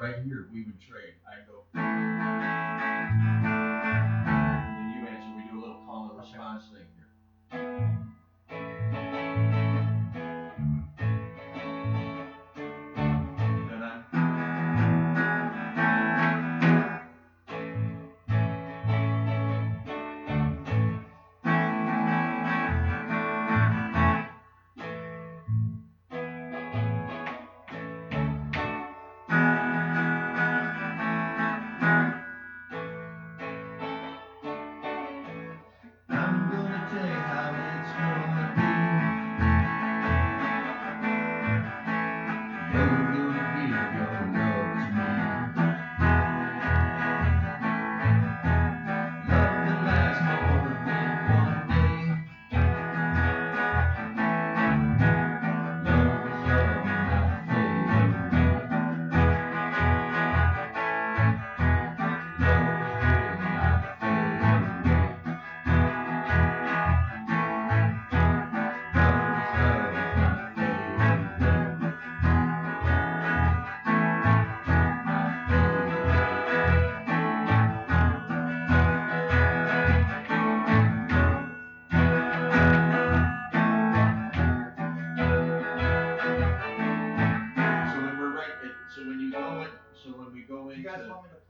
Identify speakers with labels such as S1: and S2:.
S1: right here, we would trade, I'd go, guys want me to